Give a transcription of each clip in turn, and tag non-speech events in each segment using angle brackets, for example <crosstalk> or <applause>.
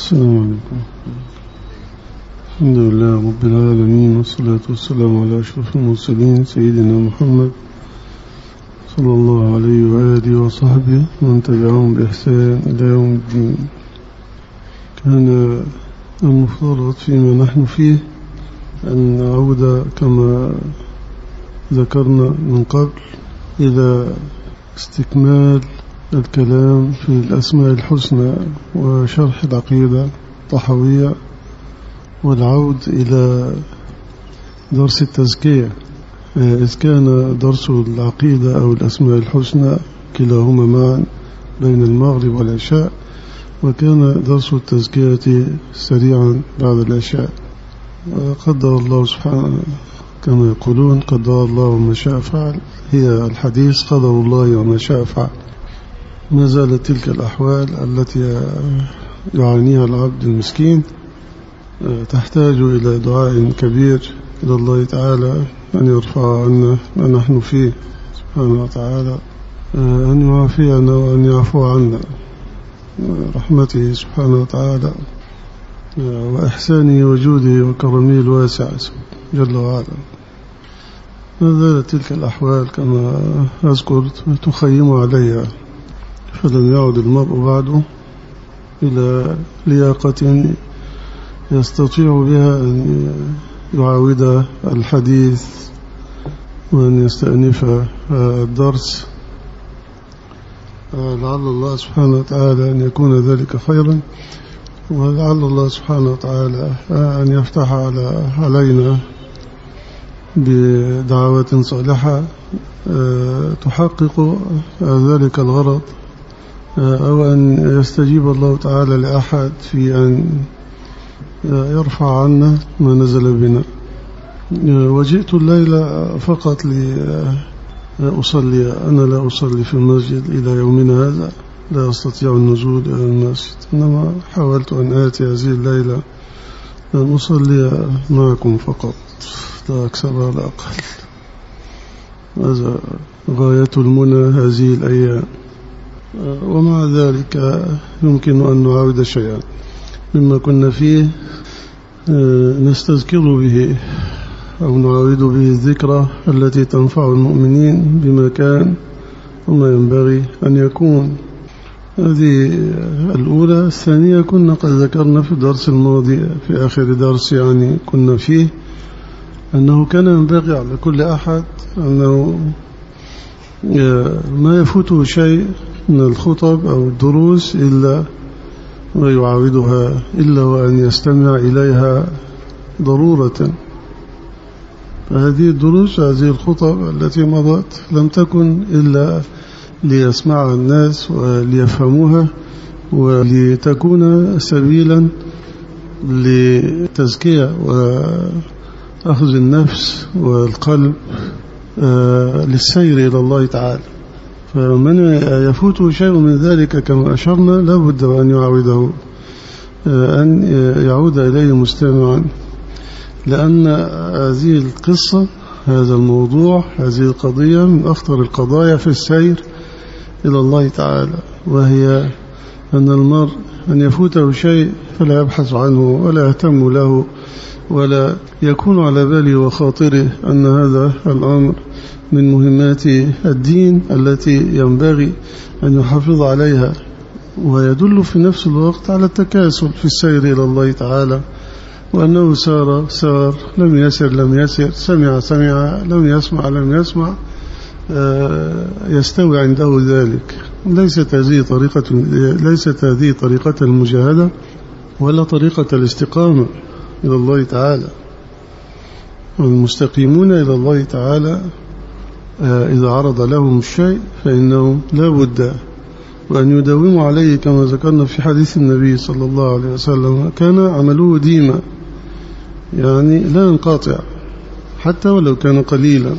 السلام عليكم. الحمد لله رب العالمين والصلاة والسلام على أشرف المرسلين سيدنا محمد صلى الله عليه وآله وصحبه ومن تبعهم بإحسان إلى يوم الدين. كان المفترض فيما نحن فيه أن نعود كما ذكرنا من قبل إلى استكمال الكلام في الأسماء الحسنى وشرح العقيدة الطحوية والعود إلى درس التزكية. إذ كان درس العقيدة أو الأسماء الحسنى كلاهما معا بين المغرب والعشاء وكان درس التزكية سريعا بعد العشاء. قدر الله سبحانه كما يقولون قدر الله وما شاء فعل. هي الحديث قدر الله وما شاء فعل. ما زالت تلك الأحوال التي يعانيها العبد المسكين تحتاج إلى دعاء كبير إلى الله تعالى أن يرفع عنا ما نحن فيه سبحانه وتعالى أن يعافينا وأن يعفو عنا. رحمته سبحانه وتعالى وإحسانه وجوده وكرمه الواسع جل وعلا. ما زالت تلك الأحوال كما أذكر تخيم عليها. فلم يعد المرء بعده إلى لياقة يستطيع بها أن يعاود الحديث وأن يستأنف الدرس. لعل الله سبحانه وتعالى أن يكون ذلك خيرا ولعل الله سبحانه وتعالى أن يفتح على علينا بدعوات صالحة تحقق ذلك الغرض. أو أن يستجيب الله تعالى لأحد في أن يرفع عنا ما نزل بنا. وجئت الليلة فقط لأصلي. أنا لا أصلي في المسجد إلى يومنا هذا. لا أستطيع النزول إلى المسجد. إنما حاولت أن آتي هذه الليلة أن أصلي معكم فقط. لا أكثر ولا أقل هذا غاية المنى هذه الأيام. ومع ذلك يمكن أن نعاود شيئا مما كنا فيه نستذكر به أو نعاود به الذكرى التي تنفع المؤمنين بما كان وما ينبغي أن يكون. هذه الأولى الثانية كنا قد ذكرنا في الدرس الماضي في آخر درس يعني كنا فيه أنه كان ينبغي على كل أحد أنه ما يفوته شيء من الخطب أو الدروس إلا ويعاودها إلا وأن يستمع إليها ضرورة. فهذه الدروس هذه الخطب التي مضت لم تكن إلا ليسمعها الناس وليفهموها ولتكون سبيلا لتزكية وأخذ النفس والقلب للسير إلى الله تعالى. فمن يفوته شيء من ذلك كما أشرنا لا بد أن يعوده أن يعود إليه مستمعا. لأن هذه القصة هذا الموضوع هذه القضية من أخطر القضايا في السير إلى الله تعالى وهي أن المرء أن يفوته شيء فلا يبحث عنه ولا يهتم له. ولا يكون على باله وخاطره أن هذا الأمر من مهمات الدين التي ينبغي أن يحافظ عليها. ويدل في نفس الوقت على التكاسل في السير إلى الله تعالى وأنه سار سار لم يسر لم يسر سمع سمع لم يسمع لم يسمع يستوي عنده ذلك. ليست هذه طريقة ليست هذه طريقة المجاهدة ولا طريقة الاستقامة. إلى الله تعالى. والمستقيمون إلى الله تعالى إذا عرض لهم الشيء فإنه لا بد وأن يداوموا عليه كما ذكرنا في حديث النبي صلى الله عليه وسلم. كان عمله ديما يعني لا ينقطع حتى ولو كان قليلا.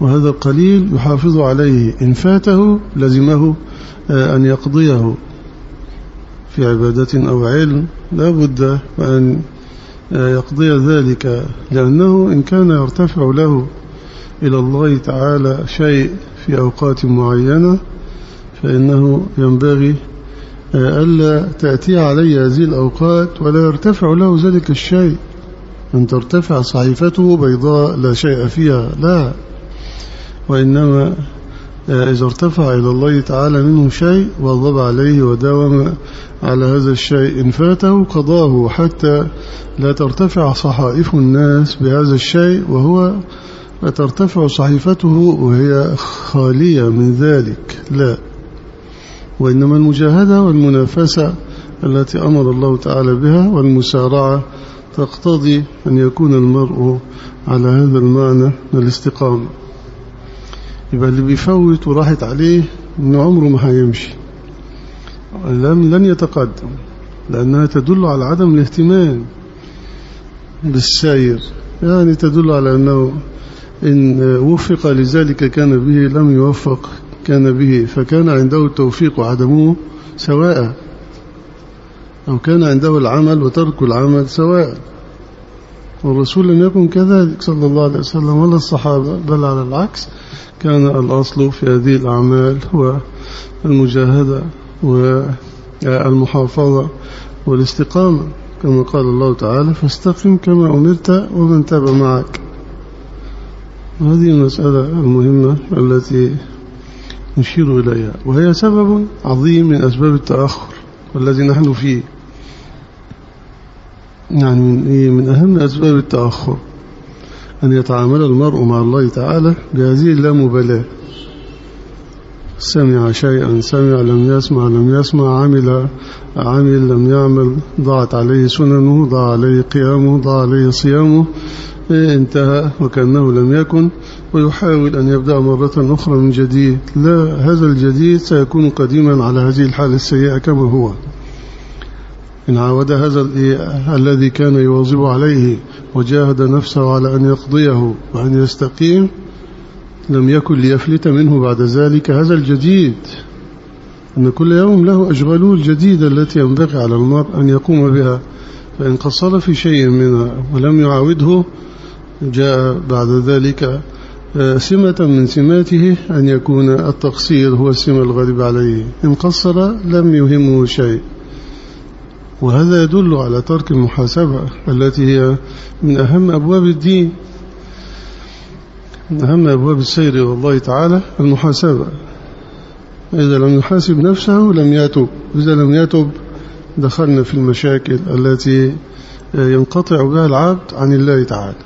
وهذا القليل يحافظ عليه. إن فاته لزمه أن يقضيه. في عبادة أو علم لا بد أن يقضي ذلك لأنه إن كان يرتفع له إلى الله تعالى شيء في أوقات معينة فإنه ينبغي ألا تأتي علي هذه الأوقات ولا يرتفع له ذلك الشيء. أن ترتفع صحيفته بيضاء لا شيء فيها لا. وإنما إذا ارتفع إلى الله تعالى منه شيء وضب عليه وداوم على هذا الشيء إن فاته قضاه حتى لا ترتفع صحائف الناس بهذا الشيء وهو ترتفع صحيفته وهي خالية من ذلك. لا. وإنما المجاهدة والمنافسة التي أمر الله تعالى بها والمسارعة تقتضي أن يكون المرء على هذا المعنى من الاستقامة. يبقى اللي بيفوت وراحت عليه إن عمره ما هيمشي. لم لن يتقدم لأنها تدل على عدم الاهتمام بالسير يعني تدل على أنه إن وفق لذلك كان به لم يوفق كان به فكان عنده التوفيق وعدمه سواء أو كان عنده العمل وترك العمل سواء. والرسول لم يكن كذلك صلى الله عليه وسلم ولا الصحابة بل على العكس كان الأصل في هذه الأعمال هو المجاهدة والمحافظة والاستقامة كما قال الله تعالى فاستقم كما أمرت ومن تاب معك. هذه المسألة المهمة التي نشير إليها وهي سبب عظيم من أسباب التأخر والذي نحن فيه. يعني من, إيه من أهم أسباب التأخر أن يتعامل المرء مع الله تعالى بهذه اللامبالاة. سمع شيئا سمع لم يسمع لم يسمع عمل عمل لم يعمل ضاعت عليه سننه ضاع عليه قيامه ضاع عليه صيامه انتهى وكأنه لم يكن ويحاول أن يبدأ مرة أخرى من جديد. لا هذا الجديد سيكون قديما على هذه الحالة السيئة كما هو. إن عاود هذا الذي كان يواظب عليه وجاهد نفسه على أن يقضيه وأن يستقيم لم يكن ليفلت منه بعد ذلك هذا الجديد. أن كل يوم له أشغاله الجديدة التي ينبغي على المرء أن يقوم بها فإن قصر في شيء منها ولم يعاوده جاء بعد ذلك سمة من سماته أن يكون التقصير هو السمة الغالب عليه. إن قصر لم يهمه شيء. وهذا يدل على ترك المحاسبة التي هي من أهم أبواب الدين من أهم أبواب السير إلى الله تعالى المحاسبة. إذا لم يحاسب نفسه لم يتب. إذا لم يتب دخلنا في المشاكل التي ينقطع بها العبد عن الله تعالى.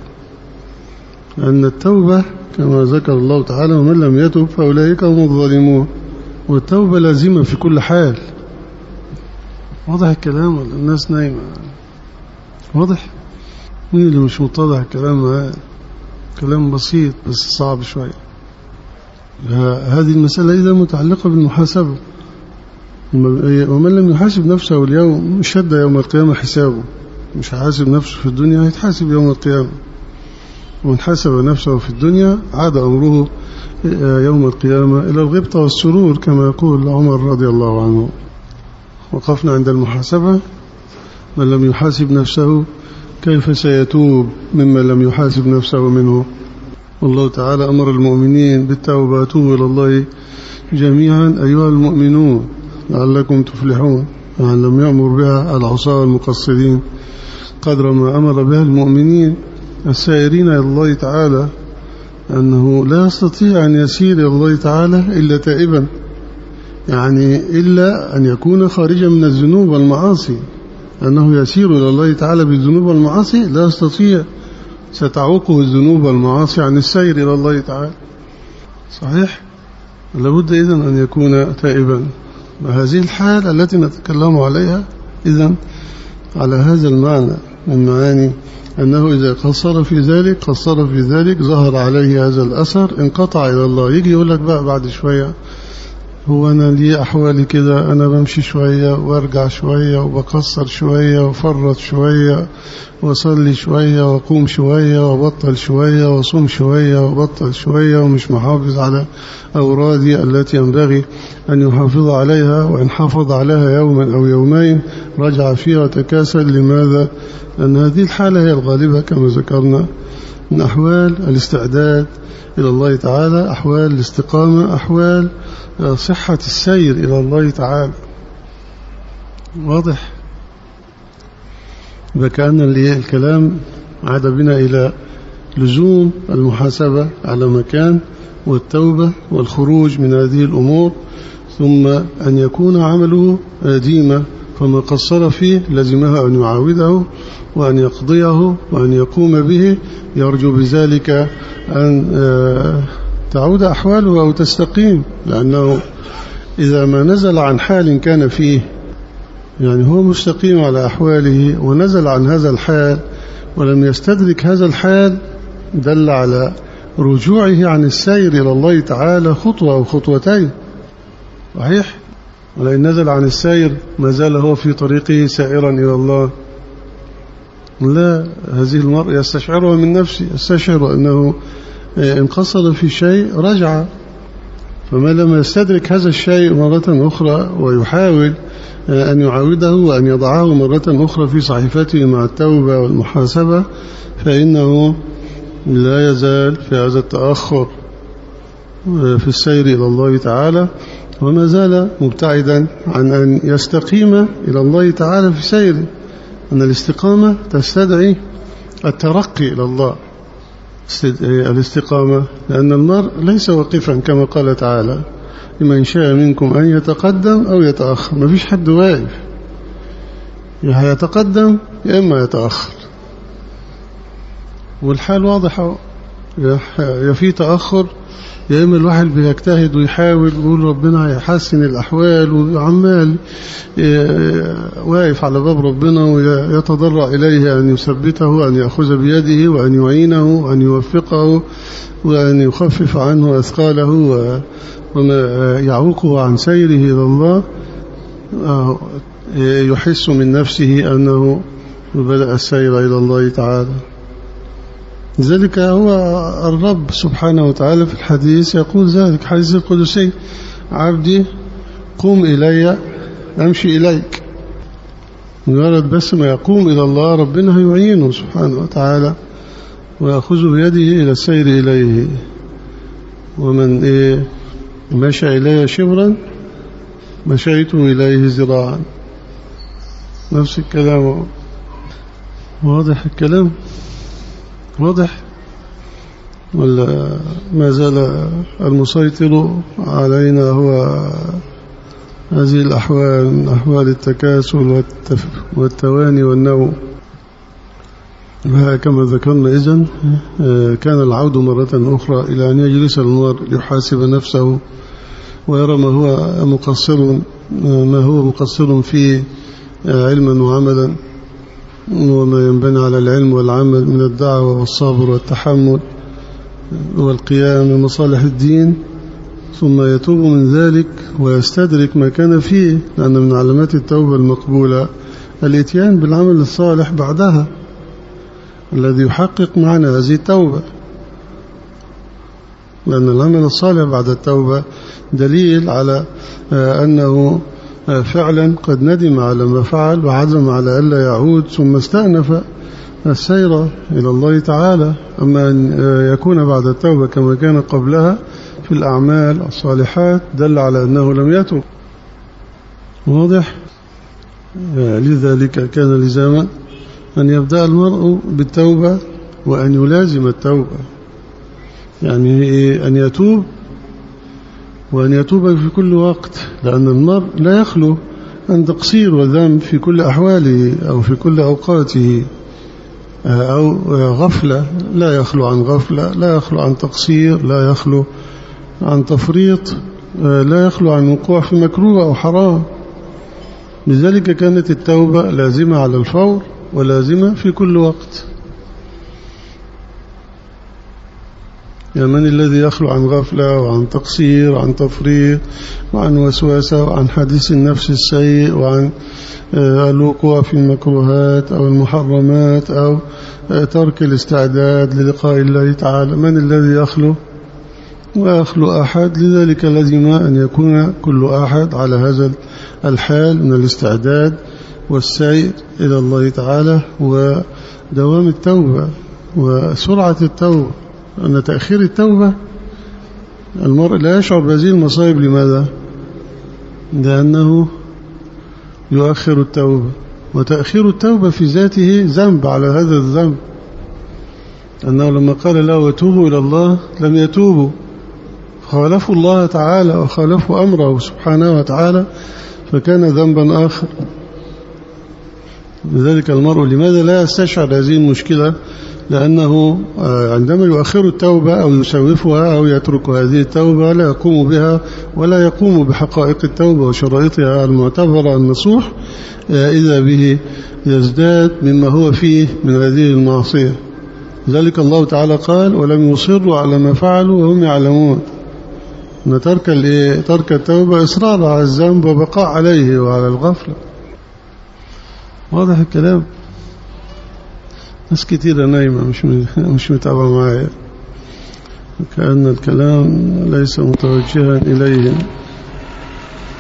أن التوبة كما ذكر الله تعالى ومن لم يتب فأولئك هم الظالمون. والتوبة لازمة في كل حال. واضح الكلام ولا الناس نايمة؟ واضح. مين اللي مش متضح الكلام معاه؟ كلام بسيط بس صعب شوية. هذه المسألة إذا متعلقة بالمحاسبة. ومن لم يحاسب نفسه اليوم شد يوم القيامة حسابه. مش هيحاسب نفسه في الدنيا هيتحاسب يوم القيامة. ومن حاسب نفسه في الدنيا عاد أمره يوم القيامة إلى الغبطة والسرور كما يقول عمر رضي الله عنه. وقفنا عند المحاسبة. من لم يحاسب نفسه كيف سيتوب ممن لم يحاسب نفسه منه؟ والله تعالى أمر المؤمنين بالتوبة. توبوا إلى الله جميعا أيها المؤمنون لعلكم تفلحون. لم يأمر بها العصاة المقصرين. قدر ما أمر بها المؤمنين السائرين إلى الله تعالى أنه لا يستطيع أن يسير إلى الله تعالى إلا تائبا. يعني إلا أن يكون خارجا من الذنوب والمعاصي. أنه يسير إلى الله تعالى بالذنوب والمعاصي لا يستطيع ستعوقه الذنوب والمعاصي عن السير إلى الله تعالى. صحيح؟ لابد إذن أن يكون تائبا. وهذه الحال التي نتكلم عليها إذن على هذا المعنى من معاني أنه إذا قصر في ذلك قصر في ذلك ظهر عليه هذا الأثر انقطع إلى الله. يجي يقول لك بقى بعد شوية هو أنا لي أحوالي كده أنا بمشي شوية وأرجع شوية وبقصر شوية وفرط شوية وصلي شوية وقوم شوية وبطل شوية وصوم شوية وبطل شوية ومش محافظ على أورادي التي ينبغي أن يحافظ عليها وإن حافظ عليها يوما أو يومين رجع فيها وتكاسل لماذا؟ لأن هذه الحالة هي الغالبة كما ذكرنا من أحوال الاستعداد إلى الله تعالى أحوال الاستقامة أحوال صحة السير إلى الله تعالى. واضح؟ فكأن الكلام عاد بنا إلى لزوم المحاسبة على مكان والتوبة والخروج من هذه الأمور ثم أن يكون عمله ديما فما قصر فيه لزمها أن يعاوده وأن يقضيه وأن يقوم به. يرجو بذلك أن آه، تعود أحواله أو تستقيم لأنه إذا ما نزل عن حال كان فيه يعني هو مستقيم على أحواله ونزل عن هذا الحال ولم يستدرك هذا الحال دل على رجوعه عن السير إلى الله تعالى خطوة أو خطوتين. صحيح؟ ولئن نزل عن السير ما زال هو في طريقه سائرا إلى الله. لا هذه المرء يستشعرها من نفسه يستشعر أنه إن قصد في شيء رجع. فما لم يستدرك هذا الشيء مرة أخرى ويحاول أن يعاوده وأن يضعه مرة أخرى في صحيفته مع التوبة والمحاسبة فإنه لا يزال في هذا التأخر في السير إلى الله تعالى. وما زال مبتعدا عن أن يستقيم إلى الله تعالى في سيره أن الاستقامة تستدعي الترقي إلى الله. الاستقامة لأن المرء ليس واقفا كما قال تعالى لمن شاء منكم أن يتقدم أو يتأخر. ما فيش حد واقف. يا يتقدم يا إما يتأخر. والحال واضحة. يا في تأخر يا إما الواحد بيجتهد ويحاول ويقول ربنا يحسن الأحوال وعمال واقف على باب ربنا ويتضرع إليه أن يثبته أن يأخذ بيده وأن يعينه وأن يوفقه وأن يخفف عنه أثقاله وما يعوقه عن سيره إلى الله. يحس من نفسه أنه بدأ السير إلى الله تعالى. ذلك هو الرب سبحانه وتعالى في الحديث يقول ذلك حديث القدسي عبدي قم إلي أمشي إليك. مجرد بس ما يقوم إلى الله ربنا يعينه سبحانه وتعالى ويأخذ بيده إلى السير إليه. ومن إيه؟ مشى إلي شبرا مشيت إليه زراعا. نفس الكلام. واضح الكلام؟ واضح؟ ولا ما زال المسيطر علينا هو هذه الأحوال أحوال التكاسل والتواني والنوم كما ذكرنا إذن كان العود مرة أخرى إلى أن يجلس المرء ليحاسب نفسه ويرى ما هو مقصر ما هو مقصر فيه علما وعملا. وما ينبني على العلم والعمل من الدعوة والصبر والتحمل والقيام بمصالح الدين ثم يتوب من ذلك ويستدرك ما كان فيه لأن من علامات التوبة المقبولة الإتيان بالعمل الصالح بعدها الذي يحقق معنى هذه التوبة. لأن العمل الصالح بعد التوبة دليل على أنه فعلا قد ندم على ما فعل وعزم على ألا يعود ثم استأنف السير إلى الله تعالى. أما أن يكون بعد التوبة كما كان قبلها في الأعمال الصالحات دل على أنه لم يتوب. واضح؟ لذلك كان لزاما أن يبدأ المرء بالتوبة وأن يلازم التوبة. يعني أن يتوب وأن يتوب في كل وقت لأن المرء لا يخلو عن تقصير وذنب في كل أحواله أو في كل أوقاته أو غفلة. لا يخلو عن غفلة لا يخلو عن تقصير لا يخلو عن تفريط لا يخلو عن وقوع في مكروه أو حرام. لذلك كانت التوبة لازمة على الفور ولازمة في كل وقت. يا من الذي يخلو عن غفلة وعن تقصير وعن تفريط وعن وسواسة وعن حديث النفس السيء وعن الوقوع في المكروهات أو المحرمات أو ترك الاستعداد للقاء الله تعالى. من الذي يخلو؟ ويخلو أحد. لذلك لازم أن يكون كل أحد على هذا الحال من الاستعداد والسير إلى الله تعالى ودوام التوبة وسرعة التوبة. أن تأخير التوبة المرء لا يشعر بهذه المصائب لماذا؟ لأنه يؤخر التوبة وتأخير التوبة في ذاته ذنب على هذا الذنب. أنه لما قال له وتوبوا إلى الله لم يتوبوا. خالفوا الله تعالى وخالفوا أمره سبحانه وتعالى فكان ذنبا آخر. لذلك المرء لماذا لا يستشعر هذه المشكلة؟ لأنه آه، عندما يؤخر التوبة أو يسوفها أو يترك هذه التوبة لا يقوم بها ولا يقوم بحقائق التوبة وشرائطها المعتبرة النصوح آه، إذا به يزداد مما هو فيه من هذه المعصية. ذلك الله تعالى قال ولم يصروا على ما فعلوا وهم يعلمون أن ترك, ترك التوبة إصرار على الذنب وبقاء عليه وعلى الغفلة. واضح الكلام. ناس كتيرة نايمة مش مش متابعة معايا. كأن الكلام ليس متوجها إليهم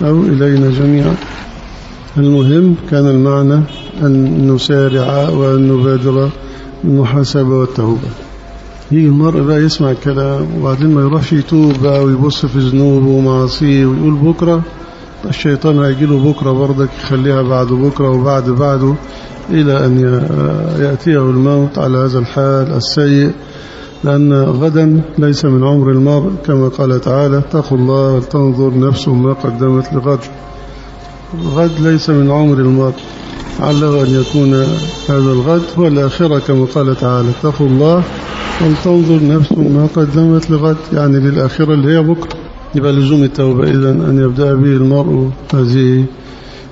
أو إلينا جميعا. المهم كان المعنى أن نسارع وأن نبادر المحاسبة والتوبة. يجي المرء بقى يسمع الكلام وبعدين ما يروحش يتوب بقى ويبص في ذنوبه ومعاصيه ويقول بكرة الشيطان هيجي له بكرة برضك يخليها بعد بكرة وبعد بعده إلى أن يأتيه الموت على هذا الحال السيء لأن غدا ليس من عمر المرء كما قال تعالى اتقوا الله ولتنظر نفس ما قدمت لغد غد ليس من عمر المرء عله أن يكون هذا الغد هو الآخرة كما قال تعالى اتقوا الله ولتنظر نفس ما قدمت لغد يعني للآخرة اللي هي بكرة. يبقى لزوم التوبة إذن أن يبدأ به المرء هذه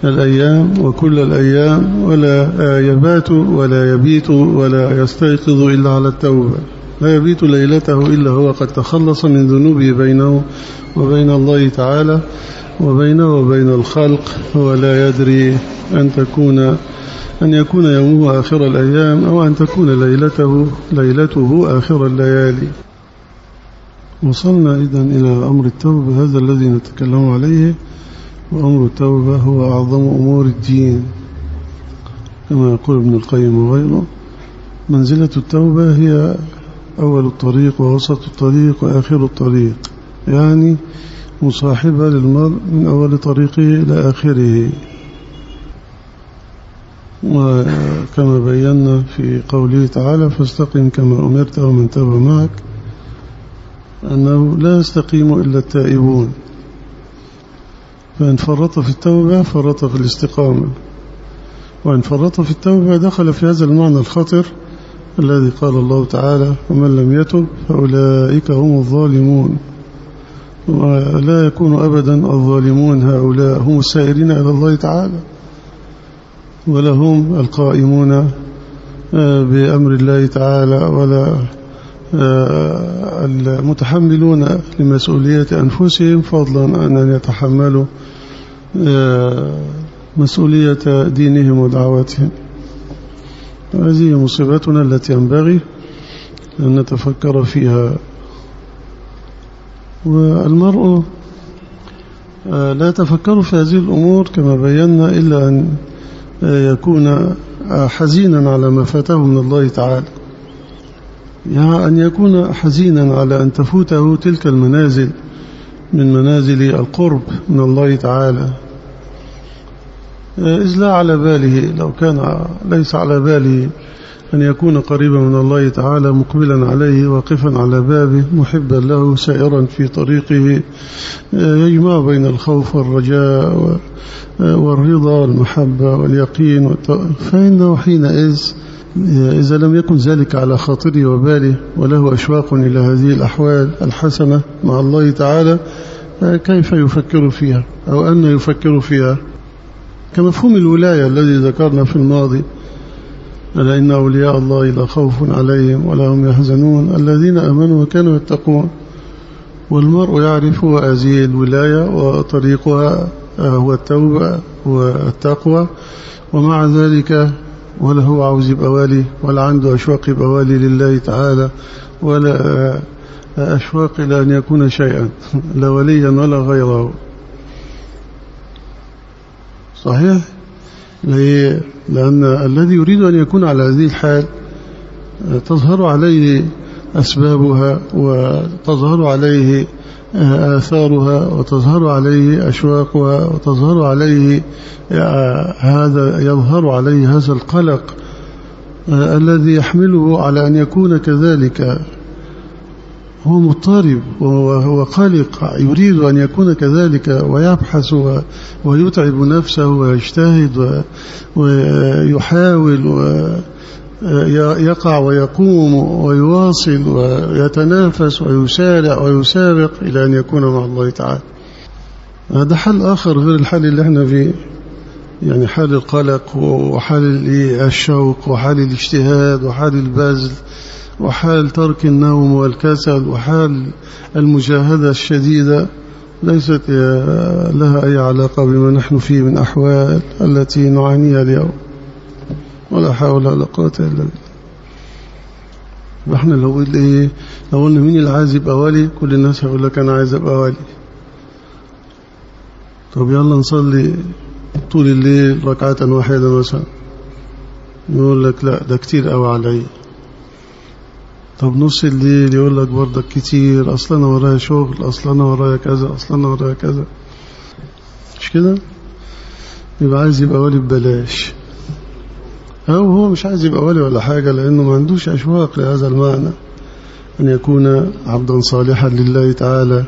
الأيام وكل الأيام ولا يبات ولا يبيت ولا يستيقظ إلا على التوبة. لا يبيت ليلته إلا هو قد تخلص من ذنوبه بينه وبين الله تعالى وبينه وبين الخلق هو لا يدري أن تكون أن يكون يومه آخر الأيام أو أن تكون ليلته ليلته آخر الليالي. وصلنا إذن إلى أمر التوبة هذا الذي نتكلم عليه وأمر التوبة هو أعظم أمور الدين. كما يقول ابن القيم وغيره منزلة التوبة هي أول الطريق ووسط الطريق وآخر الطريق يعني مصاحبة للمرء من أول طريقه إلى آخره. وكما بينا في قوله تعالى فاستقم كما أمرت ومن تاب معك. أنه لا يستقيم إلا التائبون. فإن فرط في التوبة فرط في الاستقامة. وإن فرط في التوبة دخل في هذا المعنى الخطر الذي قال الله تعالى ومن لم يتب فأولئك هم الظالمون. ولا يكون أبدا الظالمون هؤلاء هم السائرين إلى الله تعالى. ولهم القائمون آه، بأمر الله تعالى ولا المتحملون لمسؤولية أنفسهم فضلا عن أن يتحملوا آه، مسؤولية دينهم ودعواتهم. هذه مصيبتنا التي ينبغي أن نتفكر فيها. والمرء آه، لا يتفكر في هذه الأمور كما بينا إلا أن يكون حزينا على ما فاته من الله تعالى. أن يكون حزينا على أن تفوته تلك المنازل من منازل القرب من الله تعالى. إذ لا على باله لو كان ليس على باله أن يكون قريبا من الله تعالى مقبلا عليه واقفا على بابه محبا له سائرا في طريقه يجمع بين الخوف والرجاء والرضا والمحبة واليقين فإنه حينئذ إذا لم يكن ذلك على خاطره وباله وله أشواق إلى هذه الأحوال الحسنة مع الله تعالى كيف يفكر فيها؟ أو أن يفكر فيها؟ كمفهوم الولاية الذي ذكرنا في الماضي ألا إن أولياء الله لا خوف عليهم ولا هم يحزنون الذين أمنوا وكانوا يتقون والمرء يعرف هذه الولاية وطريقها هو التوبة والتقوى ومع ذلك ولا هو عاوز يبقى والي ولا عنده أشواق يبقى والي لله تعالى ولا أشواق إلى أن يكون شيئا لا وليا ولا غيره. صحيح؟ لأن الذي يريد أن يكون على هذه الحال تظهر عليه أسبابها وتظهر عليه آثارها وتظهر عليه أشواقها وتظهر عليه هذا يظهر عليه هذا القلق الذي يحمله على أن يكون كذلك. هو مضطرب وهو قلق يريد أن يكون كذلك ويبحث ويتعب نفسه ويجتهد ويحاول ويقع ويقوم ويواصل ويتنافس ويسارع ويسابق إلى أن يكون مع الله تعالى. هذا حل آخر غير الحل اللي إحنا فيه يعني حال القلق وحال الشوق وحال الاجتهاد وحال البذل وحال ترك النوم والكسل وحال المجاهدة الشديدة ليست لها أي علاقة بما نحن فيه من أحوال التي نعانيها اليوم. ولا حول ولا قوة إلا بالله. إحنا لو قلنا إيه لو قلنا مين اللي عايز يبقى ولي كل الناس هيقول لك أنا عايز ابقى ولي طب يلا نصلي طول الليل ركعة واحدة مثلا. يقول لك لا ده كتير قوي عليا طب نص الليل يقول لك برضك كتير أصلا أنا ورايا شغل أصلا أنا ورايا كذا أصلا أنا ورايا كذا. مش كده؟ يبقى عايز يبقى ولي ببلاش. أو هو مش عايز يبقى ولي ولا حاجة لأنه ما عندوش أشواق لهذا المعنى أن يكون عبدا صالحا لله تعالى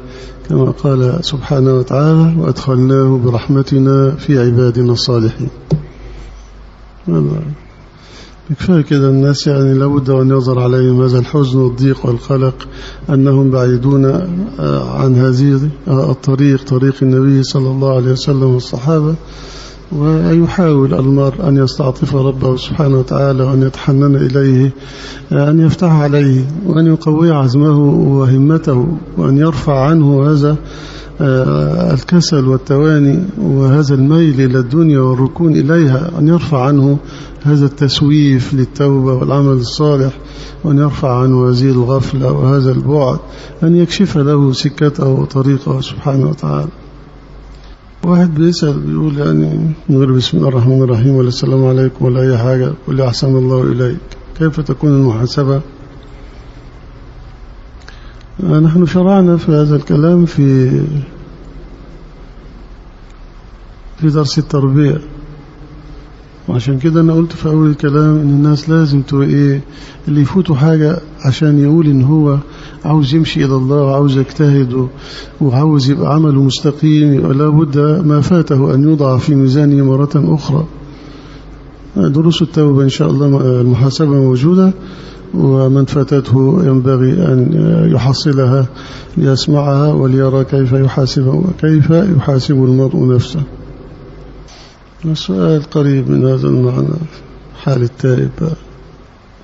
كما قال سبحانه وتعالى وأدخلناه برحمتنا في عبادنا الصالحين. كفاية كده الناس يعني لابد أن يظهر عليهم هذا الحزن والضيق والقلق أنهم بعيدون عن هذه الطريق طريق النبي صلى الله عليه وسلم والصحابة. ويحاول المرء أن يستعطف ربه سبحانه وتعالى وأن يتحنن إليه أن يفتح عليه وأن يقوي عزمه وهمته وأن يرفع عنه هذا الكسل والتواني وهذا الميل إلى الدنيا والركون إليها أن يرفع عنه هذا التسويف للتوبة والعمل الصالح وأن يرفع عنه هذه الغفلة وهذا البعد أن يكشف له سكته وطريقه سبحانه وتعالى. واحد بيسأل بيقول يعني من غير بسم الله الرحمن الرحيم ولا السلام عليكم ولا أي حاجة قل أحسن الله إليك. كيف تكون المحاسبة؟ نحن شرعنا في هذا الكلام في في درس التربية. وعشان كده أنا قلت في أول الكلام إن الناس لازم إيه اللي يفوتوا حاجة عشان يقول إن هو عاوز يمشي إلى الله وعاوز يجتهد وعاوز يبقى عمله مستقيم يبقى لابد ما فاته أن يوضع في ميزانه مرة أخرى. دروس التوبة إن شاء الله المحاسبة موجودة ومن فاتته ينبغي أن يحصلها ليسمعها وليرى كيف يحاسب وكيف يحاسب المرء نفسه. السؤال قريب من هذا المعنى حال التائب.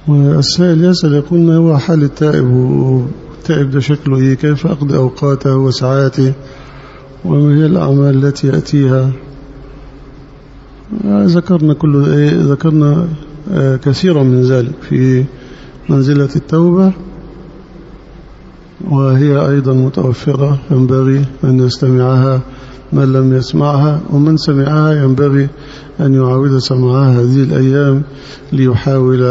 والسائل يسأل يقول ما هو حال التائب؟ والتائب ده شكله إيه؟ كيف أقضي أوقاته وساعاته؟ وما هي الأعمال التي يأتيها ذكرنا كل إيه ذكرنا كثيرا من ذلك في منزلة التوبة وهي أيضا متوفرة ينبغي أن يستمعها. من لم يسمعها ومن سمعها ينبغي أن يعاود سمعها هذه الأيام ليحاول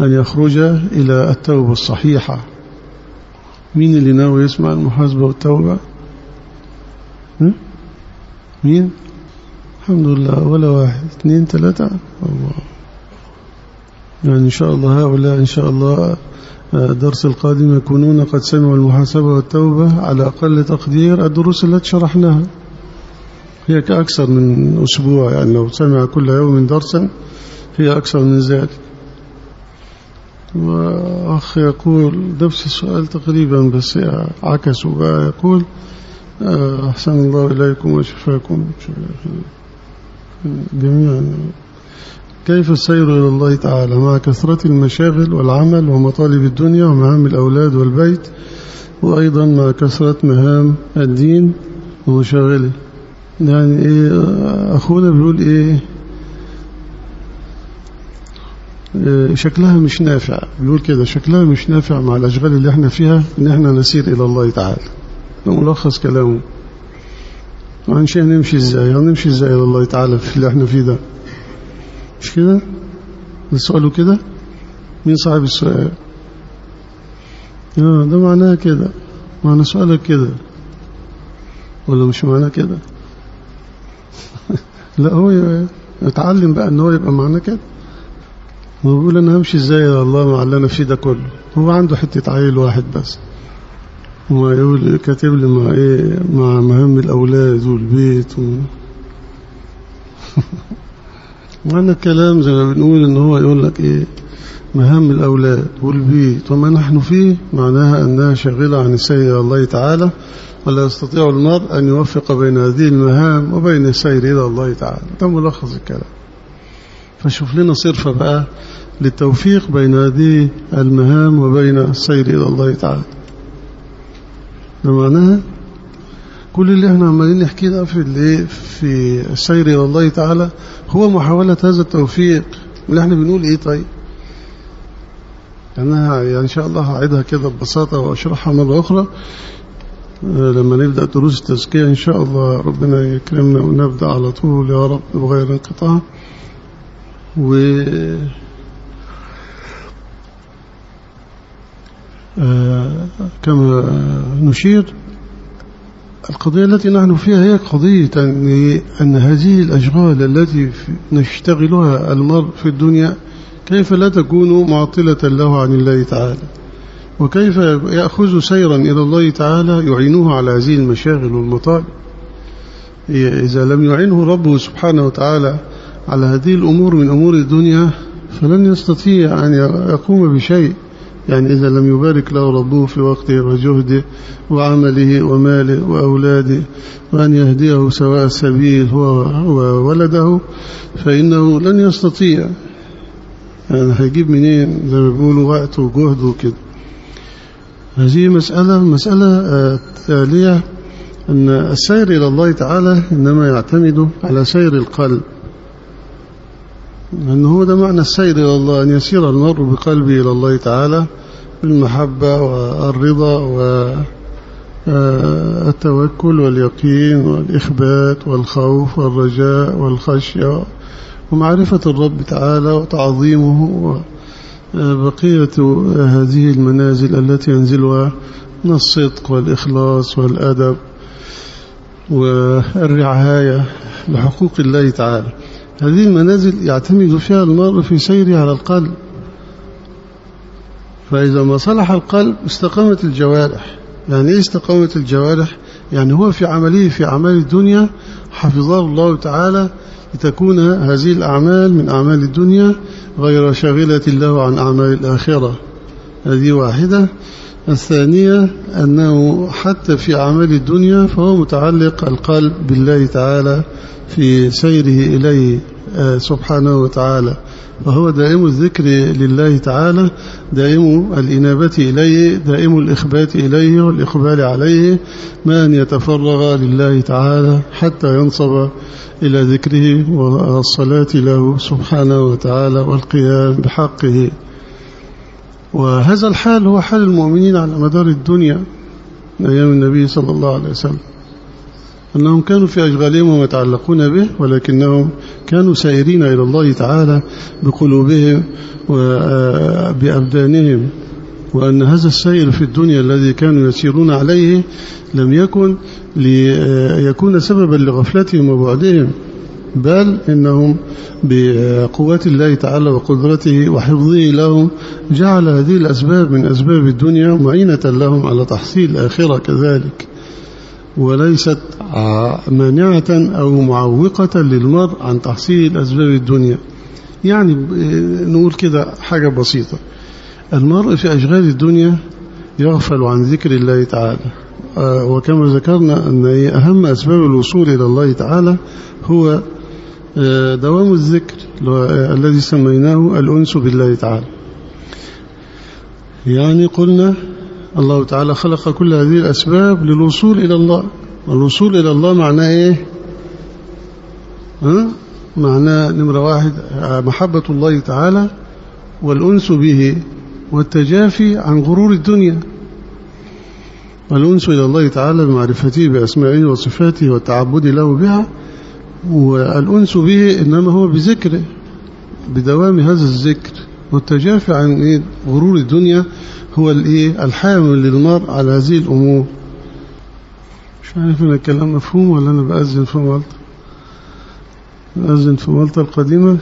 أن يخرج إلى التوبة الصحيحة. مين اللي ناوي يسمع المحاسبة والتوبة؟ مين؟ الحمد لله ولا واحد. اثنين ثلاثة؟ الله. يعني إن شاء الله هؤلاء إن شاء الله الدرس القادم يكونون قد سمعوا المحاسبة والتوبة على أقل تقدير. الدروس التي شرحناها. هي كأكثر من أسبوع يعني لو سمع كل يوم درسا هي أكثر من ذلك وأخ يقول نفس السؤال تقريبا بس عكسوا بقى يقول أحسن الله إليكم وشفاكم. جميعا. كيف السير إلى الله تعالى؟ مع كثرة المشاغل والعمل ومطالب الدنيا ومهام الأولاد والبيت وأيضا مع كثرة مهام الدين ومشاغله. يعني إيه أخونا بيقول إيه شكلها مش نافع. بيقول كده شكلها مش نافع مع الأشغال اللي إحنا فيها إن إحنا نسير إلى الله تعالى. ده ملخص كلامه. وعنشان نمشي إزاي؟ هنمشي إزاي إلى الله تعالى في اللي إحنا فيه ده؟ مش كده؟ السؤال كده؟ مين صاحب السؤال؟ آه ده معناها كده. معنى سؤالك كده. ولا مش معناه كده؟ لا هو يتعلم بقى إن هو يبقى معناه كده. هو بيقول أنا همشي إزاي يا الله مع اللي أنا فيه ده كله؟ هو عنده حتة عيل واحد بس. هو يقول كاتب لي مع إيه؟ مع مهام الأولاد والبيت و... <laughs> معنى الكلام زي ما بنقول إن هو يقول لك إيه؟ مهام الأولاد والبيت وما نحن فيه معناها أنها شاغلة عن السير الله تعالى. ولا يستطيع المرء أن يوفق بين هذه المهام وبين السير إلى الله تعالى. ده ملخص الكلام. فشوف لنا صرفة بقى للتوفيق بين هذه المهام وبين السير إلى الله تعالى. ده معناها كل اللي إحنا عمالين نحكي ده في في السير إلى الله تعالى هو محاولة هذا التوفيق. واللي إحنا بنقول إيه طيب؟ أنا يعني إن شاء الله هعيدها كده ببساطة وأشرحها مرة أخرى. لما نبدأ دروس التزكية إن شاء الله ربنا يكرمنا ونبدأ على طول يا رب بغير انقطاع. و كما نشير القضية التي نحن فيها هي قضية أن هذه الأشغال التي نشتغلها المرء في الدنيا كيف لا تكون معطلة له عن الله تعالى؟ وكيف يأخذ سيرا إلى الله تعالى يعينه على هذه المشاغل والمطالب؟ إذا لم يعينه ربه سبحانه وتعالى على هذه الأمور من أمور الدنيا فلن يستطيع أن يقوم بشيء. يعني إذا لم يبارك له ربه في وقته وجهده وعمله وماله وأولاده وأن يهديه سواء السبيل هو وولده فإنه لن يستطيع. يعني هيجيب منين؟ زي ما بيقولوا وقت وجهد وكده. هذه مسألة مسألة تالية أن السير إلى الله تعالى إنما يعتمد على سير القلب. أن هو ده معنى السير إلى الله أن يسير المرء بقلبه إلى الله تعالى بالمحبة والرضا والتوكل واليقين والإخبات والخوف والرجاء والخشية ومعرفة الرب تعالى وتعظيمه وبقية هذه المنازل التي ينزلها من الصدق والإخلاص والأدب والرعاية لحقوق الله تعالى. هذه المنازل يعتمد فيها المرء في سيره على القلب. فإذا ما صلح القلب استقامت الجوارح. يعني إيه استقامت الجوارح؟ يعني هو في عمله في أعمال الدنيا حفظه الله تعالى لتكون هذه الأعمال من أعمال الدنيا غير شاغلة له عن أعمال الآخرة. هذه واحدة. الثانية أنه حتى في أعمال الدنيا فهو متعلق القلب بالله تعالى في سيره إليه سبحانه وتعالى. فهو دائم الذكر لله تعالى دائم الإنابة إليه دائم الإخبات إليه والإقبال عليه ما أن يتفرغ لله تعالى حتى ينصب إلى ذكره والصلاة له سبحانه وتعالى والقيام بحقه. وهذا الحال هو حال المؤمنين على مدار الدنيا من أيام النبي صلى الله عليه وسلم. أنهم كانوا في أشغالهم وما يتعلقون به ولكنهم كانوا سائرين إلى الله تعالى بقلوبهم وبأبدانهم وأن هذا السير في الدنيا الذي كانوا يسيرون عليه لم يكن ليكون سببا لغفلتهم وبعدهم بل إنهم بقوة الله تعالى وقدرته وحفظه لهم جعل هذه الأسباب من أسباب الدنيا معينة لهم على تحصيل الآخرة كذلك. وليست مانعة أو معوقة للمرء عن تحصيل أسباب الدنيا. يعني نقول كده حاجة بسيطة. المرء في أشغال الدنيا يغفل عن ذكر الله تعالى. وكما ذكرنا أن أهم أسباب الوصول إلى الله تعالى هو دوام الذكر الذي سميناه الأنس بالله تعالى. يعني قلنا الله تعالى خلق كل هذه الأسباب للوصول إلى الله. والوصول إلى الله معناه إيه؟ معناه نمرة واحد محبة الله تعالى والأنس به والتجافي عن غرور الدنيا. والأنس إلى الله تعالى بمعرفته بأسمائه وصفاته والتعبد له بها والأنس به إنما هو بذكره بدوام هذا الذكر. والتجافي عن إيه؟ غرور الدنيا هو الإيه؟ الحامل للمرء على هذه الأمور. مش عارف ان الكلام مفهوم ولا أنا بأذن في مالطا بأذن في مالطا القديمة.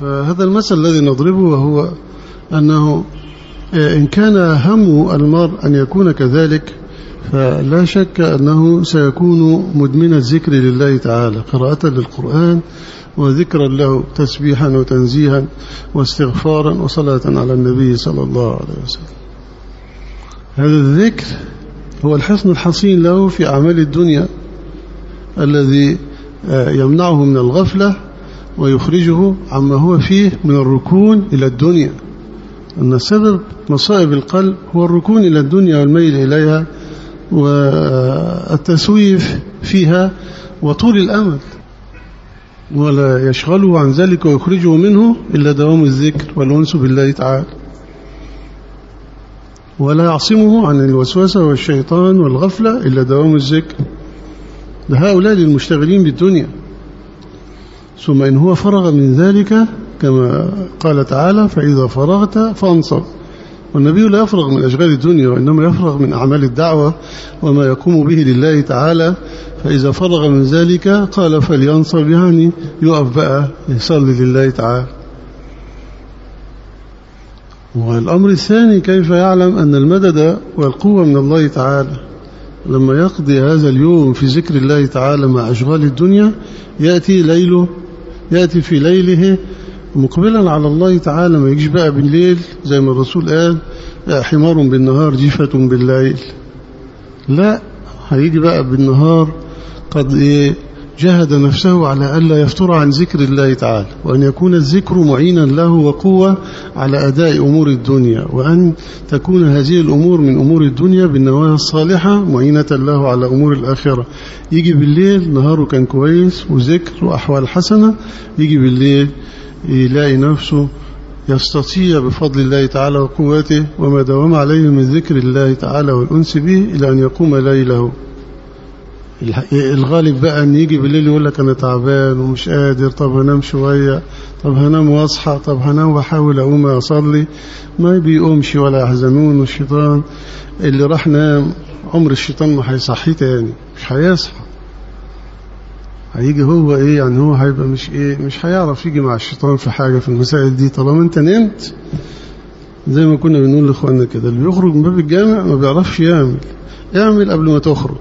فهذا المثل الذي نضربه وهو أنه إن كان هم المرء أن يكون كذلك فلا شك أنه سيكون مدمن الذكر لله تعالى قراءة للقرآن وذكرا له تسبيحا وتنزيها واستغفارا وصلاة على النبي صلى الله عليه وسلم. هذا الذكر هو الحصن الحصين له في أعمال الدنيا الذي يمنعه من الغفلة ويخرجه عما هو فيه من الركون إلى الدنيا. أن سبب مصائب القلب هو الركون إلى الدنيا والميل إليها والتسويف فيها وطول الأمل ولا يشغله عن ذلك ويخرجه منه إلا دوام الذكر والأنس بالله تعالى. ولا يعصمه عن الوسوسة والشيطان والغفلة إلا دوام الذكر. لهؤلاء المشتغلين بالدنيا. ثم إن هو فرغ من ذلك كما قال تعالى فإذا فرغت فانصب والنبي لا يفرغ من أشغال الدنيا وإنما يفرغ من أعمال الدعوة وما يقوم به لله تعالى. فإذا فرغ من ذلك قال فلينصب يعني يقف بقى يصلي لله تعالى. والأمر الثاني كيف يعلم أن المدد والقوة من الله تعالى؟ لما يقضي هذا اليوم في ذكر الله تعالى مع أشغال الدنيا يأتي ليله يأتي في ليله مقبلا على الله تعالى ما يجيش بقى بالليل زي ما الرسول قال حمار بالنهار جيفة بالليل. لا هيجي بقى بالنهار قد إيه؟ جهد نفسه على ألا يفتر عن ذكر الله تعالى وأن يكون الذكر معينا له وقوة على أداء أمور الدنيا وأن تكون هذه الأمور من أمور الدنيا بالنوايا الصالحة معينة له على أمور الآخرة. يجي بالليل نهاره كان كويس وذكر وأحوال حسنة يجي بالليل يلاقي نفسه يستطيع بفضل الله تعالى وقوته وما دوام عليه من ذكر الله تعالى والأنس به إلى أن يقوم ليله الغالب بقى أن يجي بالليل يقول لك أنا تعبان ومش قادر طب هنام شوية طب هنام واصحى طب هنام وأحاول أقوم أصلي. ما بيقومش ولا يحزنون والشيطان اللي راح نام عمر الشيطان ما هيصحيه تاني مش هيصحى. هيجي هو إيه يعني هو هيبقى مش إيه مش هيعرف يجي مع الشيطان في حاجة في المسائل دي طالما أنت نمت. زي ما كنا بنقول لإخواننا كده اللي يخرج من باب الجامع ما بيعرفش يعمل اعمل قبل ما تخرج.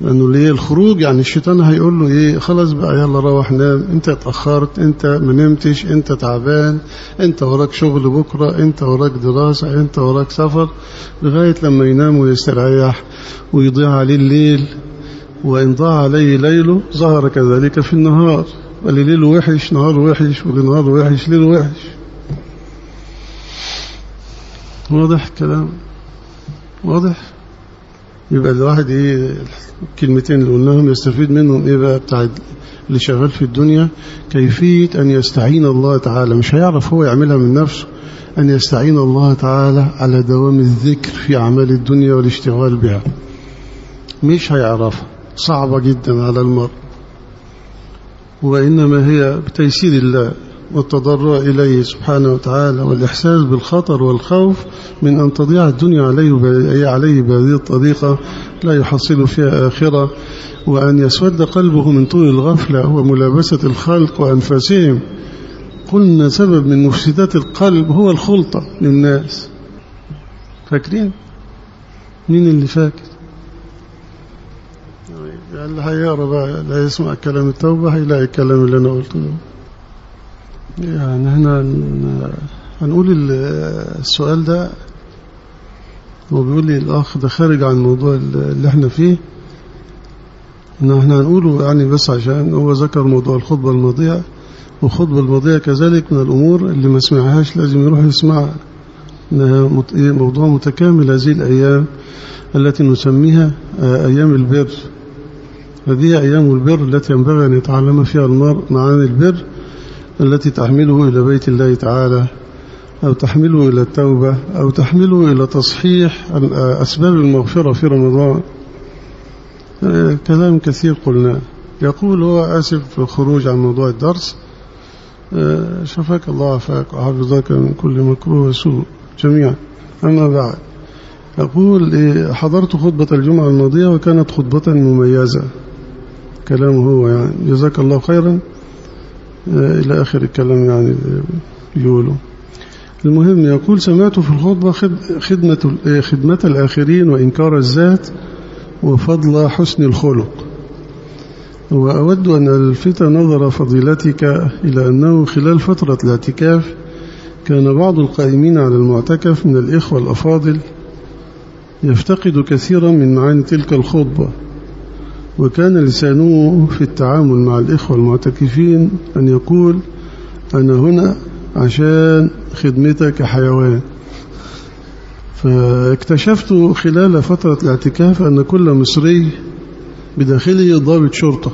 لأنه ليه الخروج يعني الشيطان هيقول له إيه خلاص بقى يلا روح نام أنت اتأخرت أنت ما نمتش أنت تعبان أنت وراك شغل بكرة أنت وراك دراسة أنت وراك سفر لغاية لما ينام ويستريح ويضيع عليه الليل. وإن ضاع عليه ليله ظهر كذلك في النهار. واللي ليله وحش نهاره وحش واللي وحش ليله وحش. واضح الكلام؟ واضح؟ يبقى الواحد إيه الكلمتين اللي قلناهم يستفيد منهم إيه بقى بتاع اللي شغال في الدنيا؟ كيفية أن يستعين الله تعالى. مش هيعرف هو يعملها من نفسه. أن يستعين الله تعالى على دوام الذكر في أعمال الدنيا والاشتغال بها. مش هيعرفها. صعبة جدا على المرء وإنما هي بتيسير الله والتضرع إليه سبحانه وتعالى والإحساس بالخطر والخوف من أن تضيع الدنيا عليه عليه بهذه الطريقة لا يحصل فيها آخرة وأن يسود قلبه من طول الغفلة وملابسة الخلق وأنفاسهم. قلنا سبب من مفسدات القلب هو الخلطة للناس. فاكرين؟ مين اللي فاكر؟ اللي هيقرا بقى لا يسمع كلام التوبة هيلاقي الكلام اللي أنا قلته. يعني إحنا هنقول السؤال ده هو بيقول لي الأخ ده خارج عن الموضوع اللي إحنا فيه. ان إحنا هنقوله يعني بس عشان هو ذكر موضوع الخطبة الماضية والخطبة الماضية كذلك من الأمور اللي ما سمعهاش لازم يروح يسمعها إنها موضوع متكامل هذه الأيام التي نسميها أيام البر. هذه أيام البر التي ينبغي أن يتعلم فيها المرء معاني البر التي تحمله إلى بيت الله تعالى أو تحمله إلى التوبة أو تحمله إلى تصحيح أسباب المغفرة في رمضان. كلام كثير قلناه. يقول هو آسف في الخروج عن موضوع الدرس شفاك الله عفاك وحفظك من كل مكروه وسوء جميعا. أما بعد أقول إيه، حضرت خطبة الجمعة الماضية وكانت خطبة مميزة. كلامه هو يعني جزاك الله خيرا آه، إلى آخر الكلام يعني يقوله. المهم يقول سمعت في الخطبة خدمة, إيه، خدمة الآخرين وإنكار الذات وفضل حسن الخلق. وأود أن ألفت نظر فضيلتك إلى أنه خلال فترة الاعتكاف كان بعض القائمين على المعتكف من الإخوة الأفاضل يفتقد كثيرا من معاني تلك الخطبة. وكان لسانه في التعامل مع الإخوة المعتكفين أن يقول أنا هنا عشان خدمتك حيوان. فاكتشفت خلال فترة الاعتكاف أن كل مصري بداخله ضابط شرطة.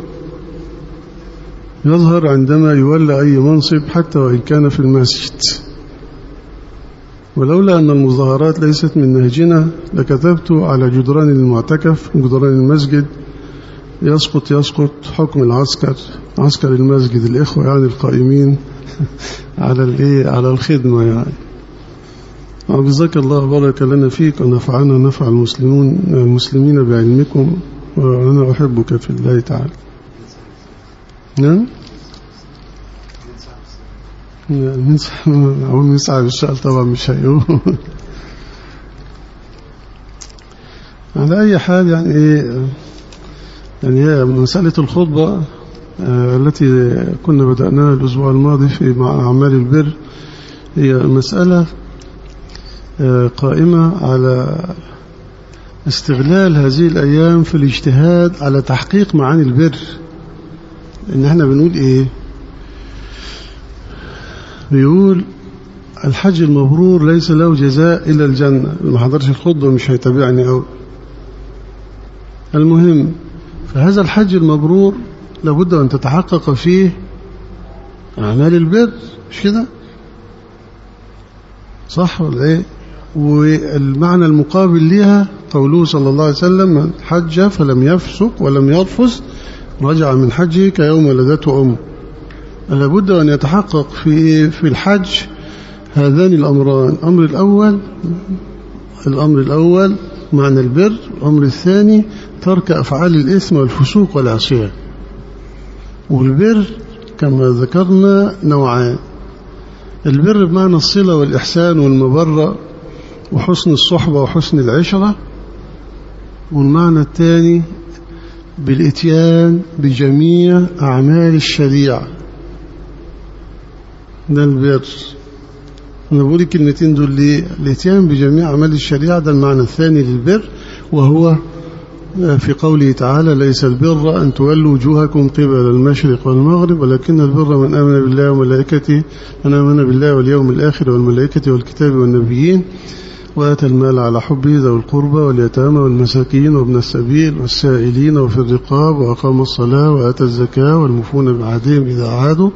يظهر عندما يولى أي منصب حتى وإن كان في المسجد. ولولا أن المظاهرات ليست من نهجنا لكتبت على جدران المعتكف جدران المسجد يسقط يسقط. حكم العسكر عسكر المسجد الإخوة يعني القائمين <laughs> على الإيه؟ على الخدمة يعني. جزاك الله بارك لنا فيك ونفعنا نفع المسلمون المسلمين بعلمكم وأنا أحبك في الله تعالى. نعم؟ أقول نسعى طبعا مش هيقول <laughs> على أي حال يعني إيه؟ يعني هي مسألة الخطبة آه، التي كنا بدأناها الأسبوع الماضي في أعمال البر. هي مسألة آه، قائمة على استغلال هذه الأيام في الاجتهاد على تحقيق معاني البر. إن إحنا بنقول إيه؟ بيقول الحج المبرور ليس له جزاء إلا الجنة. ما حضرش الخطبة مش هيتابعني أو المهم فهذا الحج المبرور لابد أن تتحقق فيه أعمال البر مش كده؟ صح ولا إيه؟ والمعنى المقابل لها قوله صلى الله عليه وسلم من حج فلم يفسق ولم يرفث رجع من حجه كيوم ولدته أمه. لابد أن يتحقق في في الحج هذان الأمران. الأمر الأول الأمر الأول معنى البر الأمر الثاني ترك أفعال الإثم والفسوق والعصيان. والبر كما ذكرنا نوعان. البر بمعنى الصلة والإحسان والمبرة وحسن الصحبة وحسن العشرة. والمعنى الثاني بالإتيان بجميع أعمال الشريعة. ده البر. أنا بقول الكلمتين دول ليه الاتيان بجميع أعمال الشريعة. ده المعنى الثاني للبر وهو في قوله تعالى ليس البر أن تولوا وجوهكم قبل المشرق والمغرب ولكن البر من آمن بالله وملائكته من آمن بالله واليوم الآخر والملائكة والكتاب والنبيين. وآتى المال على حبه ذوي القربى واليتامى والمساكين وابن السبيل والسائلين وفي الرقاب وأقام الصلاة وآتى الزكاة والمفون بعهدهم إذا عادوا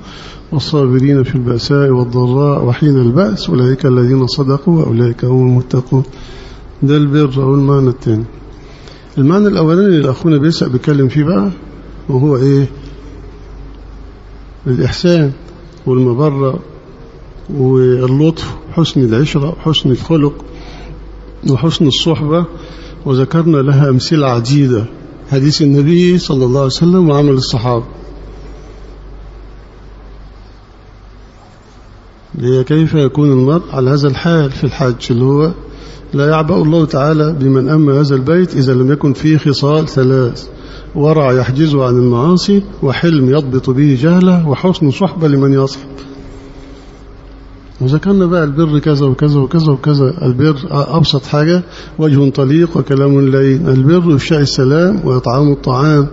والصابرين في البأساء والضراء وحين البأس أولئك الذين صدقوا وأولئك هم المتقون. ده البر أو المعنى الثاني. المعنى الأولاني اللي أخونا بيسأل بيتكلم فيه بقى وهو إيه؟ الإحسان والمبرة واللطف حسن العشرة وحسن الخلق وحسن الصحبة وذكرنا لها أمثلة عديدة. حديث النبي صلى الله عليه وسلم وعمل الصحابة. هي كيف يكون المرء على هذا الحال في الحج؟ اللي هو لا يعبأ الله تعالى بمن أما هذا البيت إذا لم يكن فيه خصال ثلاث. ورع يحجزه عن المعاصي وحلم يضبط به جهله وحسن صحبة لمن يصحب. وذكرنا بقى البر كذا وكذا وكذا وكذا البر أبسط حاجة وجه طليق وكلام لين البر إفشاء السلام وإطعام الطعام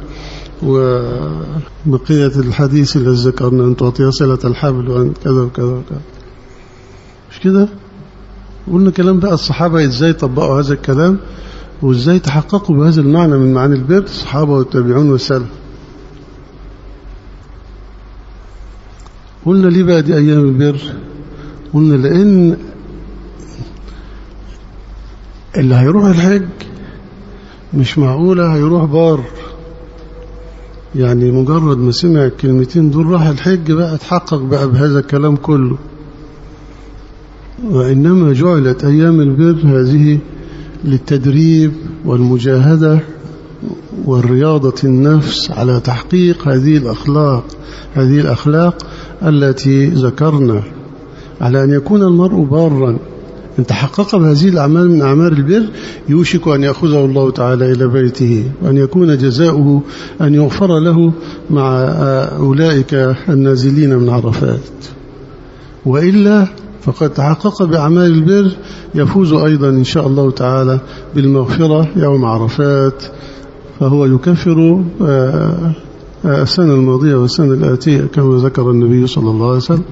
وبقية الحديث الذي ذكرنا أن تعطي صلة الحبل وأن كذا وكذا وكذا. مش كده؟ قلنا كلام بقى الصحابة إزاي طبقوا هذا الكلام وإزاي تحققوا بهذا المعنى من معاني البر؟ الصحابة والتابعون والسلف. قلنا ليه بقى دي أيام البر؟ قلنا لأن اللي هيروح الحج مش معقولة هيروح بار. يعني مجرد ما سمع الكلمتين دول راح الحج بقى اتحقق بقى بهذا الكلام كله. وإنما جعلت أيام البر هذه للتدريب والمجاهدة والرياضة النفس على تحقيق هذه الأخلاق هذه الأخلاق التي ذكرنا. على أن يكون المرء بارا. إن تحقق بهذه الأعمال من أعمال البر يوشك أن يأخذه الله تعالى إلى بيته وأن يكون جزاؤه أن يغفر له مع أولئك النازلين من عرفات. وإلا فقد تحقق بأعمال البر يفوز أيضا إن شاء الله تعالى بالمغفرة يوم عرفات فهو يكفر السنة الماضية والسنة الآتية كما ذكر النبي صلى الله عليه وسلم.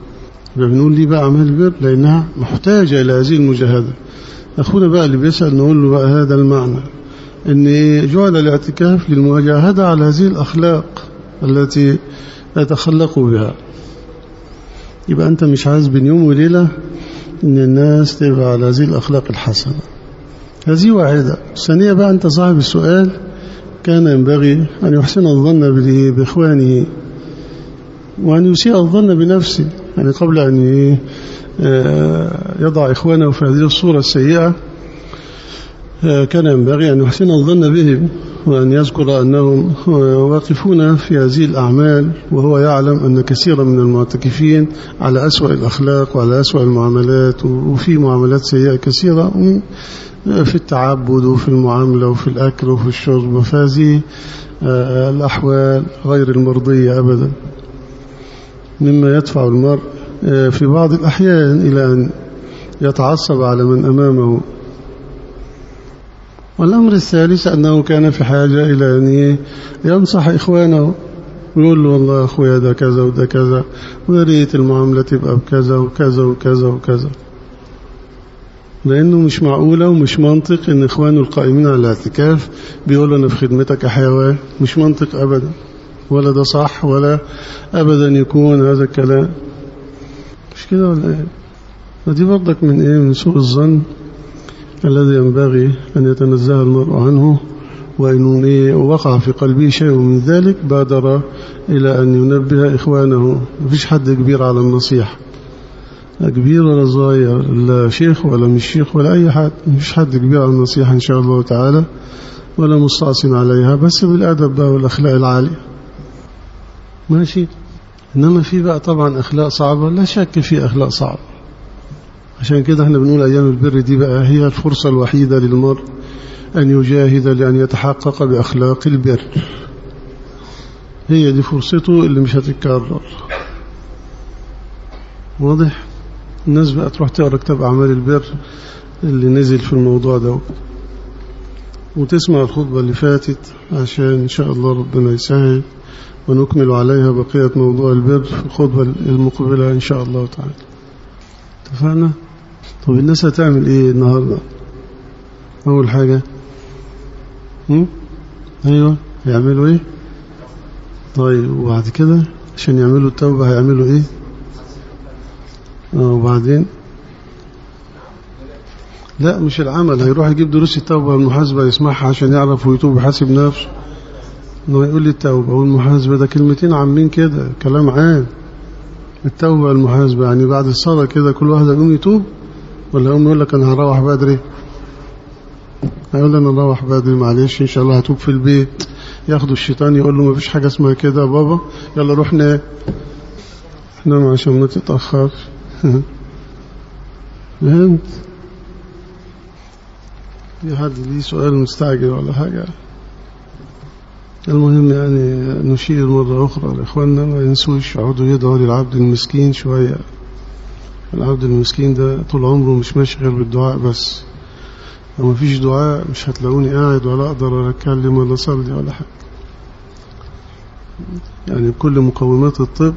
بنقول لي بقى أعمال البر لأنها محتاجة إلى هذه المجاهدة. أخونا بقى اللي بيسأل نقول له بقى هذا المعنى أن جعل الاعتكاف للمجاهدة على هذه الأخلاق التي يتخلق بها. يبقى أنت مش عايز بين يوم وليلة أن الناس تبقى على هذه الأخلاق الحسنة. هذه واحدة. الثانية بقى أنت صاحب السؤال كان ينبغي أن يحسن الظن بإخوانه. وأن يسيء الظن بنفسه يعني قبل أن يضع إخوانه في هذه الصورة السيئة كان ينبغي أن يحسن الظن بهم وأن يذكر أنهم واقفون في هذه الأعمال وهو يعلم أن كثيرا من المعتكفين على أسوأ الأخلاق وعلى أسوأ المعاملات وفي معاملات سيئة كثيرة في التعبد وفي المعاملة وفي الأكل وفي الشرب وفي هذه الأحوال غير المرضية أبدا. مما يدفع المرء في بعض الأحيان إلى أن يتعصب على من أمامه. والأمر الثالث أنه كان في حاجة إلى أن ينصح إخوانه. ويقول له والله أخويا ده كذا وده كذا ويا المعاملة تبقى بكذا وكذا وكذا وكذا. لأنه مش معقولة ومش منطق إن إخوانه القائمين على الاعتكاف بيقولوا أنا في خدمتك يا حيوان مش منطق أبدا. ولا ده صح ولا أبدا يكون هذا الكلام. مش كده ولا إيه؟ ودي برضك من إيه؟ من سوء الظن الذي ينبغي أن يتنزه المرء عنه وإن وقع في قلبه شيء من ذلك بادر إلى أن ينبه إخوانه. مفيش حد كبير على النصيحة. لا كبير ولا صغير لا شيخ ولا مش شيخ ولا أي حد. مفيش حد كبير على النصيحة إن شاء الله تعالى ولا مستعصم عليها بس بالأدب والأخلاق العالية. ماشي. إنما في بقى طبعا أخلاق صعبة لا شك في أخلاق صعبة. عشان كده إحنا بنقول أيام البر دي بقى هي الفرصة الوحيدة للمرء أن يجاهد لأن يتحقق بأخلاق البر. هي دي فرصته اللي مش هتتكرر. واضح؟ الناس بقى تروح تقرأ كتاب أعمال البر اللي نزل في الموضوع ده. وتسمع الخطبة اللي فاتت عشان إن شاء الله ربنا يسهل. ونكمل عليها بقية موضوع البر في الخطبة المقبلة إن شاء الله تعالى. اتفقنا؟ طب الناس هتعمل إيه النهاردة؟ أول حاجة. هم؟ أيوه. هيعملوا إيه؟ طيب وبعد كده عشان يعملوا التوبة هيعملوا إيه؟ آه وبعدين؟ لا مش العمل. هيروح يجيب دروس التوبة والمحاسبة يسمعها عشان يعرف ويتوب ويحاسب نفسه. انه يقول لي التوبة. والمحاسبة ده كلمتين عامين كده كلام عام. التوبة والمحاسبة يعني بعد الصلاة كده كل واحد يقوم يتوب ولا يقوم يقول لك أنا هروح بدري؟ هيقول أنا هروح بدري معلش إن شاء الله هتوب في البيت. ياخدوا الشيطان يقول له ما فيش حاجة اسمها كده يا بابا. يلا روح نام. نام عشان ما تتأخر. <laughs> فهمت؟ في حد ليه سؤال مستعجل ولا حاجة؟ المهم يعني نشير مرة أخرى لإخواننا ما ينسوش يقعدوا يدعوا للعبد المسكين شوية. العبد المسكين ده طول عمره مش ماشي غير بالدعاء بس. لو ما فيش دعاء مش هتلاقوني قاعد ولا أقدر ولا أتكلم ولا أصلي ولا حاجة. يعني بكل مقومات الطب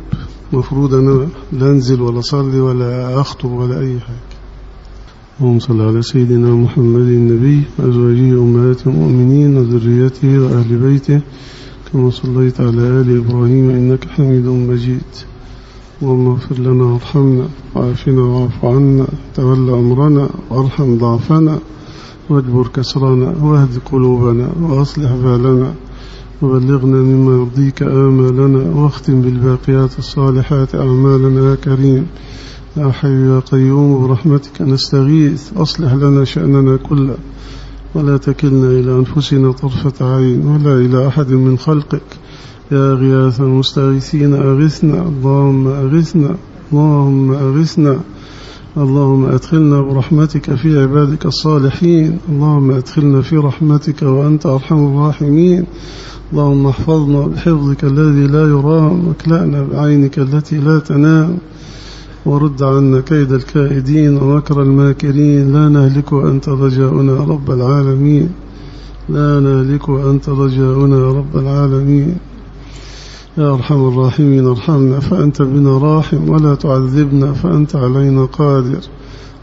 مفروض أنا لا أنزل ولا أصلي ولا أخطب ولا أي حاجة. اللهم صل على سيدنا محمد النبي وأزواجه أمهات المؤمنين وذريته وأهل بيته. كما صليت على آل إبراهيم إنك حميد مجيد. اللهم اغفر لنا وارحمنا وعافنا واعف عنا تولى أمرنا وارحم ضعفنا واجبر كسرنا واهد قلوبنا وأصلح بالنا وبلغنا مما يرضيك آمالنا واختم بالباقيات الصالحات أعمالنا يا كريم. يا حي يا قيوم برحمتك نستغيث. أصلح لنا شأننا كله ولا تكلنا إلى أنفسنا طرفة عين ولا إلى أحد من خلقك. يا غياث المستغيثين أغثنا. اللهم أغثنا. اللهم أغثنا. اللهم أدخلنا برحمتك في عبادك الصالحين. اللهم أدخلنا في رحمتك وأنت أرحم الراحمين. اللهم احفظنا بحفظك الذي لا يرام واكلأنا بعينك التي لا تنام. ورد عنا كيد الكائدين ومكر الماكرين. لا نهلك وأنت رجاؤنا رب العالمين. لا نهلك وأنت رجاؤنا رب العالمين. يا أرحم الراحمين ارحمنا فأنت بنا راحم ولا تعذبنا فأنت علينا قادر.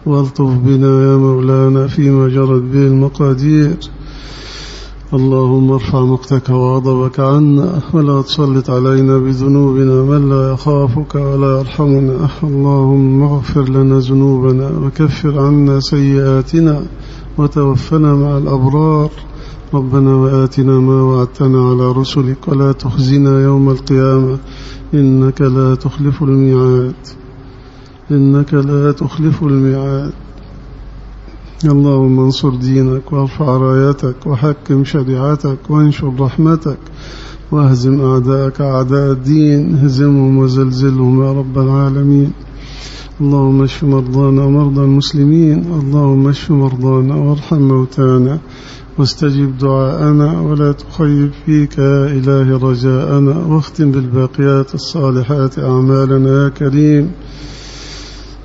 والطف بنا يا مولانا فيما جرت به المقادير. اللهم ارفع مقتك وغضبك عنا ولا تسلط علينا بذنوبنا من لا يخافك ولا يرحمنا. اللهم اغفر لنا ذنوبنا وكفر عنا سيئاتنا وتوفنا مع الأبرار. ربنا وآتنا ما وعدتنا على رسلك ولا تخزنا يوم القيامة. إنك لا تخلف الميعاد. إنك لا تخلف الميعاد. اللهم انصر دينك وارفع رايتك وحكم شريعتك وانشر رحمتك واهزم أعداءك أعداء الدين هزمهم وزلزلهم يا رب العالمين. اللهم اشف مرضانا ومرضى المسلمين. اللهم اشف مرضانا وارحم موتانا. واستجب دعاءنا ولا تخيب فيك يا إله رجاءنا. واختم بالباقيات الصالحات أعمالنا يا كريم.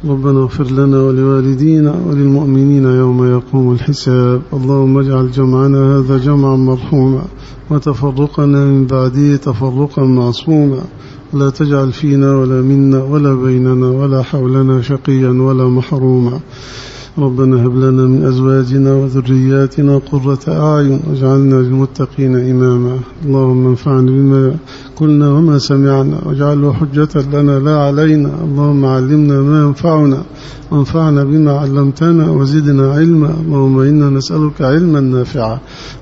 ربنا اغفر لنا ولوالدينا وللمؤمنين يوم يقوم الحساب. اللهم اجعل جمعنا هذا جمعا مرحوما وتفرقنا من بعده تفرقا معصوما. لا تجعل فينا ولا منا ولا بيننا ولا حولنا شقيا ولا محروما. ربنا هب لنا من أزواجنا وذرياتنا قرة أعين واجعلنا للمتقين إماما. اللهم انفعنا بما قلنا وما سمعنا واجعله حجة لنا لا علينا. اللهم علمنا ما ينفعنا وانفعنا بما علمتنا وزدنا علما. اللهم إنا نسألك علما نافعا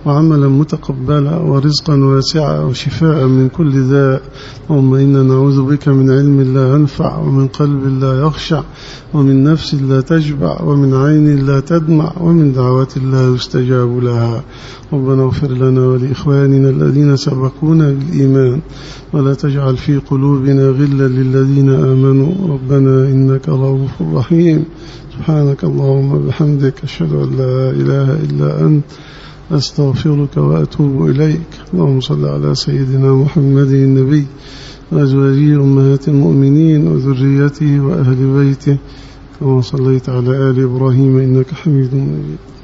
وعملا متقبلا ورزقا واسعا وشفاء من كل داء. اللهم إنا نعوذ بك من علم لا ينفع ومن قلب لا يخشع ومن نفس لا تشبع ومن عين لا تدمع ومن دعوة لا يستجاب لها. ربنا اغفر لنا ولإخواننا الذين سبقونا بالإيمان. ولا تجعل في قلوبنا غلا للذين آمنوا. ربنا إنك رؤوف رحيم. سبحانك اللهم بحمدك أشهد أن لا إله إلا أنت أستغفرك وأتوب إليك. اللهم صل على سيدنا محمد النبي وأزواجه أمهات المؤمنين وذريته وأهل بيته. كما صليت على آل إبراهيم إنك حميد مجيد.